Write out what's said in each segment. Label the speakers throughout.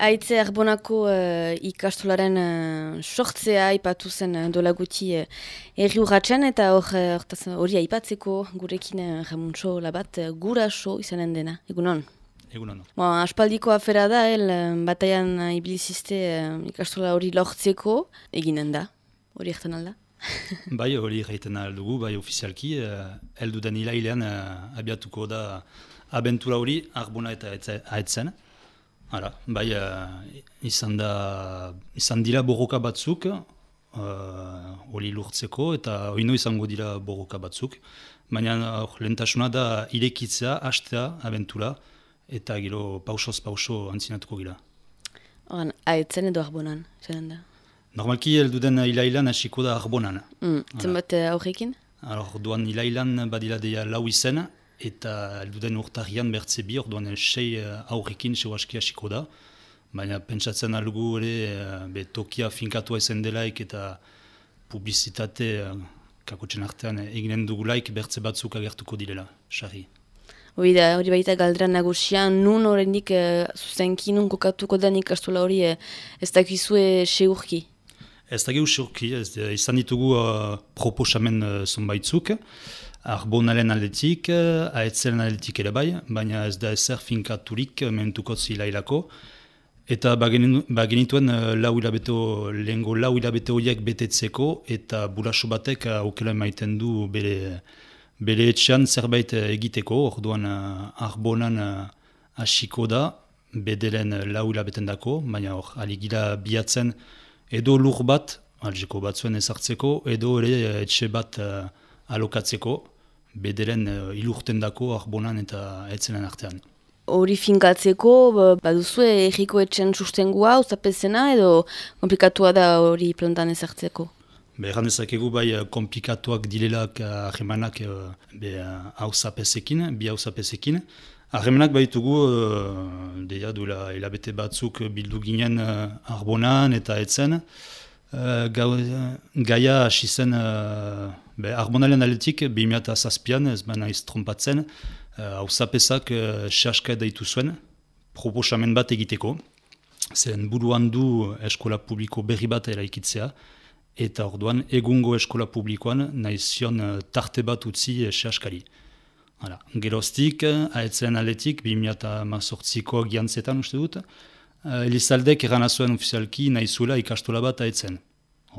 Speaker 1: Aitze Arbonako uh, ikastolaren uh, sortzea aipatu zen uh, dola guti uh, erri urratzen eta hori uh, aipatzeko gurekin uh, jamuntxo labat uh, guraso izanen dena. Egunon?
Speaker 2: Egunon.
Speaker 1: Bon, aspaldiko afera da, el, bataian uh, ibiliziste uh, ikastola hori lortzeko eginen da. Hori egiten alda?
Speaker 2: bai, hori egiten aldugu, bai ofizialki. Uh, eldu den hilailean uh, abiatuko da abentura hori Arbona eta aetzen. Hala, bai, uh, izan, da, izan dira borroka batzuk, uh, hori lurtzeko, eta oino izango dira borroka batzuk. Baina uh, lehentasuna da irekitzea, hastea, abentura, eta gero pausoz pauso antzinatuko gira.
Speaker 1: Horan, haetzen edo arbonan, zenen da?
Speaker 2: Normalki elduden hilailan hasiko da arbonan.
Speaker 1: Mm, zenbat aurrekin?
Speaker 2: Duan hilailan badila deia lau izena, eta duden urtarian bertze bi, orduan sei uh, aurrekin seo aski hasiko da. Baina pentsatzen algu ere, uh, be, tokia finkatua ezen delaik eta publizitate kakotzen artean eginen dugulaik bertze batzuk agertuko direla, sarri.
Speaker 1: Hori da, hori baita galdera nagusian, nun horrendik uh, zuzenki, nun kokatuko den ikastola hori uh, ez dakizue seurki?
Speaker 2: Ez dakizue seurki, ez, izan ditugu uh, proposamen uh, zonbaitzuk, Arbonalen aldetik, aetzelen aldetik ere bai, baina ez da ezer finkaturik mentuko zilailako. Eta bagenituen lau hilabeto, lehengo lau hilabete horiek betetzeko eta buraso batek aukela emaiten du bere, bere etxean zerbait egiteko, orduan arbonan hasiko da, bedelen lau hilabeten dako, baina hor, aligila biatzen edo lur bat, algeko batzuen ezartzeko, edo ere etxe bat alokatzeko, bederen uh, ilurten dako arbonan eta etzenen artean.
Speaker 1: Hori finkatzeko, baduzu erriko etxen sustengua, uzapezena edo komplikatua da hori plantan ezartzeko?
Speaker 2: Behan ezakegu bai komplikatuak dilelak ahemanak uh, hau zapezekin, bi hau zapezekin. Ahemanak baitugu, deia duela hilabete batzuk bildu ginen arbonan eta etzen. Gaia hasi zen Be, Arbonalen aletik, 2008an, ez baina iz trompatzen, hau uh, zapesak uh, sehaska daitu zuen, proposamen bat egiteko, zen buruan du eskola publiko berri bat eraikitzea, eta orduan egungo eskola publikoan nahi zion uh, tarte bat utzi uh, sehaskari. Hala, geroztik, haetzen aletik, 2008ko giantzetan uste dut, uh, Elizaldek erana zuen ofizialki nahi zuela ikastola bat haetzen.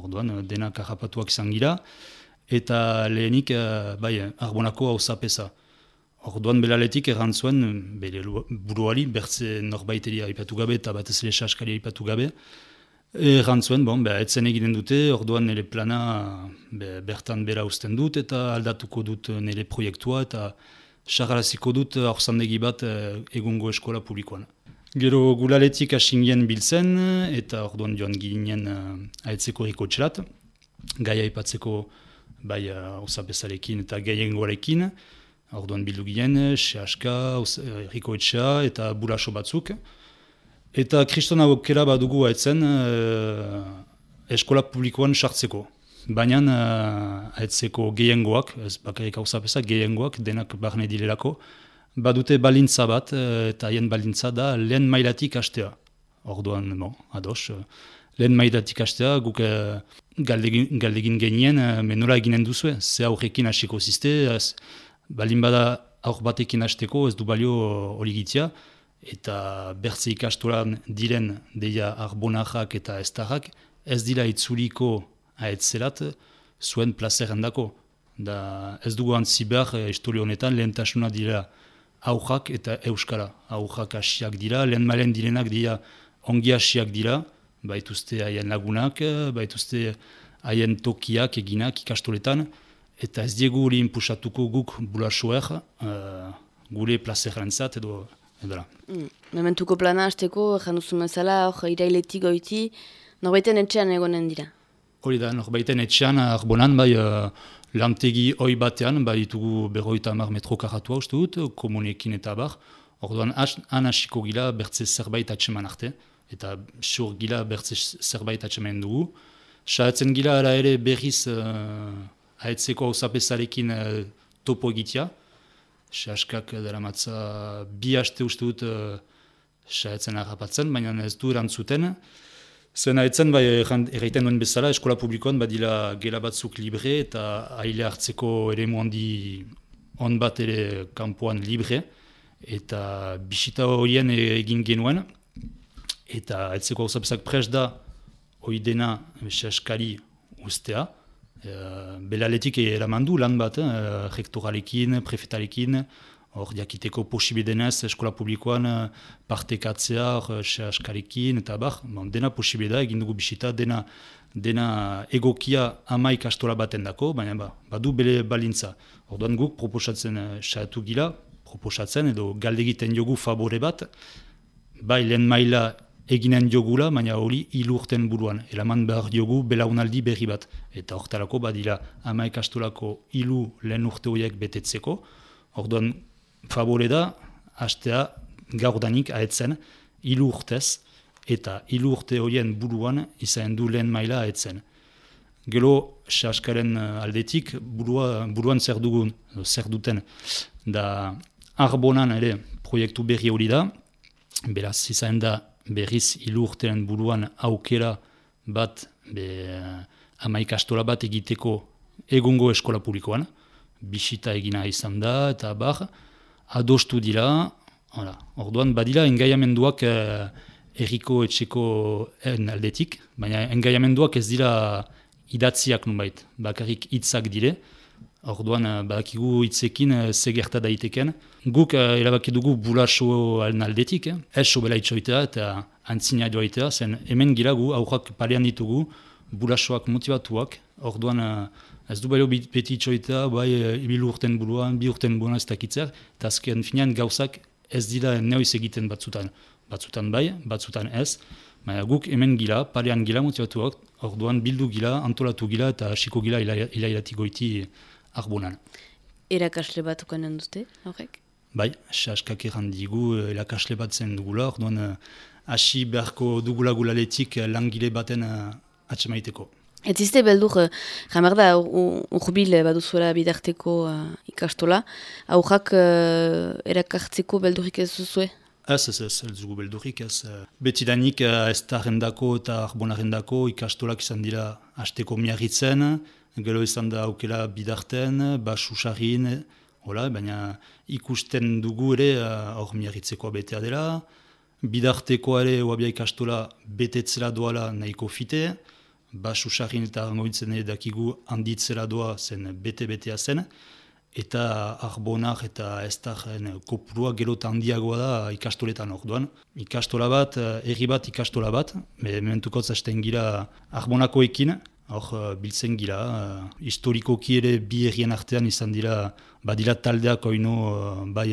Speaker 2: Orduan, denak harrapatuak izan gira, eta lehenik uh, bai, arbonako hau zapesa. Orduan belaletik erran zuen, bere buruari, bertze norbaiteri aipatu gabe eta batez ere saskari aipatu gabe. Erran zuen, bon, beha, etzen eginen dute, orduan nire plana be, bertan bera usten dut eta aldatuko dut nire proiektua eta sarraraziko dut horzandegi bat eh, egungo eskola publikoan. Gero gulaletik asingien biltzen eta orduan joan ginen uh, aetzeko riko txelat, gaia aipatzeko bai uh, eta gehiengoarekin, orduan bildu ginen, sehaska, erriko etxea eta buraso batzuk. Eta kristona okera badugu haitzen uh, eskola publikoan sartzeko. Baina uh, haitzeko gehiengoak, ez bakarrik hau zapesa, gehiengoak denak barne dilelako, badute balintza bat eta haien balintza da lehen mailatik hastea. Orduan, bon, ados, lehen maidatik hastea, guk uh, galdegin, galdegin genien, uh, menora eginen duzu, ze aurrekin hasiko ziste, balin bada aur batekin hasteko ez du balio hori gitzia, eta bertze ikastoran diren deia arbonajak eta estarrak, ez dira itzuliko aetzelat zuen plazeren dako. Da ez dugu antzi behar eh, historio honetan lehentasuna dira aurrak eta euskara. Aurrak hasiak dira, lehen malen direnak dira ongi hasiak dira, baituzte haien lagunak, baituzte haien tokiak eginak ikastoletan, eta ez diegu hori inpusatuko guk bulasoer uh, gure plazerrentzat edo edera.
Speaker 1: Mm. Mementuko plana hasteko, janduzu mezala, hor irailetik goiti, norbaiten etxean egonen dira?
Speaker 2: Hori da, norbaiten etxean, arbonan, bai, uh, lantegi hoi batean, bai ditugu berroita mar metro karratua uste dut, komunekin eta bar, orduan han hasiko gila bertze zerbait atseman arte eta sur gila bertze zerbait atxemen dugu. Saatzen gila ara ere berriz uh, haetzeko hausapezarekin uh, topo egitea. Saskak dara matza bi haste uste dut uh, saetzen harrapatzen, baina ez du erantzuten. Zena etzen, bai, erraiten duen bezala, eskola publikoan badila gela batzuk libre eta aile hartzeko ere handi on bat ere kanpoan libre eta bisita horien egin genuen eta etzeko hau pres da hori dena eskari ustea. E, belaletik eraman du lan bat, e, rektoralekin, prefetarekin, hor diakiteko posibidenez eskola publikoan eh, partekatzea, hor sehaskarekin eta bar, bon, dena posibida egin dugu bisita, dena, dena egokia ama ikastola baten dako, baina ba, badu bele balintza. Orduan guk proposatzen uh, gila, proposatzen edo galdegiten jogu favore bat, bai lehen maila eginen jogula, baina hori ilurten buruan. Elaman behar jogu belaunaldi berri bat. Eta horretarako badila ama ikastolako ilu lehen urte horiek betetzeko. Orduan favore da, hastea gaur danik aetzen, ilu urtez, eta ilu urte horien buruan izan du lehen maila aetzen. Gelo, saskaren eh, aldetik, burua, buruan zer dugun, zer duten, da arbonan ere proiektu berri hori da, beraz izan da berriz ilu urtean buruan aukera bat be, eh, amaik astola bat egiteko egungo eskola publikoan, bisita egina izan da, eta bar, adostu dira, hala, orduan badira engaiamenduak eh, erriko etxeko en aldetik, baina engaiamenduak ez dira idatziak nunbait, bakarrik hitzak dire, orduan eh, badakigu hitzekin eh, zegerta daiteken. Guk eh, erabaki dugu bulaso alen aldetik, eh? ez sobela itxoitea eta antzina joaitea, zen hemen giragu, aurrak palean ditugu, bulasoak motivatuak, orduan Ez du bailo beti itxoita, bai ibil urten buruan, bi urten buruan ez dakitzer, eta azken finean gauzak ez dira neoiz egiten batzutan. Batzutan bai, batzutan ez. Baina guk hemen gila, parean gila motivatuak, orduan bildu gila, antolatu gila eta hasiko gila ilailatik goiti arbonan.
Speaker 1: Erakasle bat ukanen dute, horrek?
Speaker 2: Bai, saskak erran digu, erakasle bat zen dugula, orduan hasi beharko dugula gulaletik langile baten atxemaiteko.
Speaker 1: Ez izte beldur, jamar da, urbil baduzuela bidarteko uh, ikastola, aurrak uh, erakartzeko beldurik ez duzue?
Speaker 2: Ez, ez, ez, ez dugu beldurik ez. Beti danik ez da rendako eta arbonarendako ikastolak izan dira hasteko miarritzen, gero izan da aukela bidarten, basusarin, hola, baina ikusten dugu ere hor miarritzeko betea dela, bidarteko ere oabia ikastola betetzela doala nahiko fite, basu sarrin eta angoitzen dakigu handitzera doa zen bete-betea zen, eta arbonar eta estaren kopurua gelota handiagoa da ikastoletan orduan. Ikastola bat, erri bat ikastola bat, mementuko zasten gira arbonakoekin, hor biltzen gira, historikoki ere bi errien artean izan dira, badira taldeak oino bai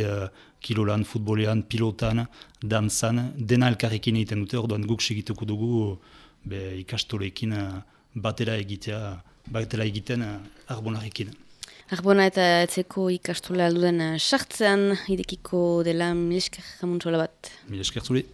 Speaker 2: kilolan, futbolean, pilotan, danzan, dena elkarrekin egiten dute, orduan guk segituko dugu, be ikastoleekin eh, batera egitea, batera egiten eh, arbonarekin.
Speaker 1: Arbona eta etzeko ikastola alduden eh, sartzean, idekiko dela milesker jamuntzola bat.
Speaker 2: Milesker zuri.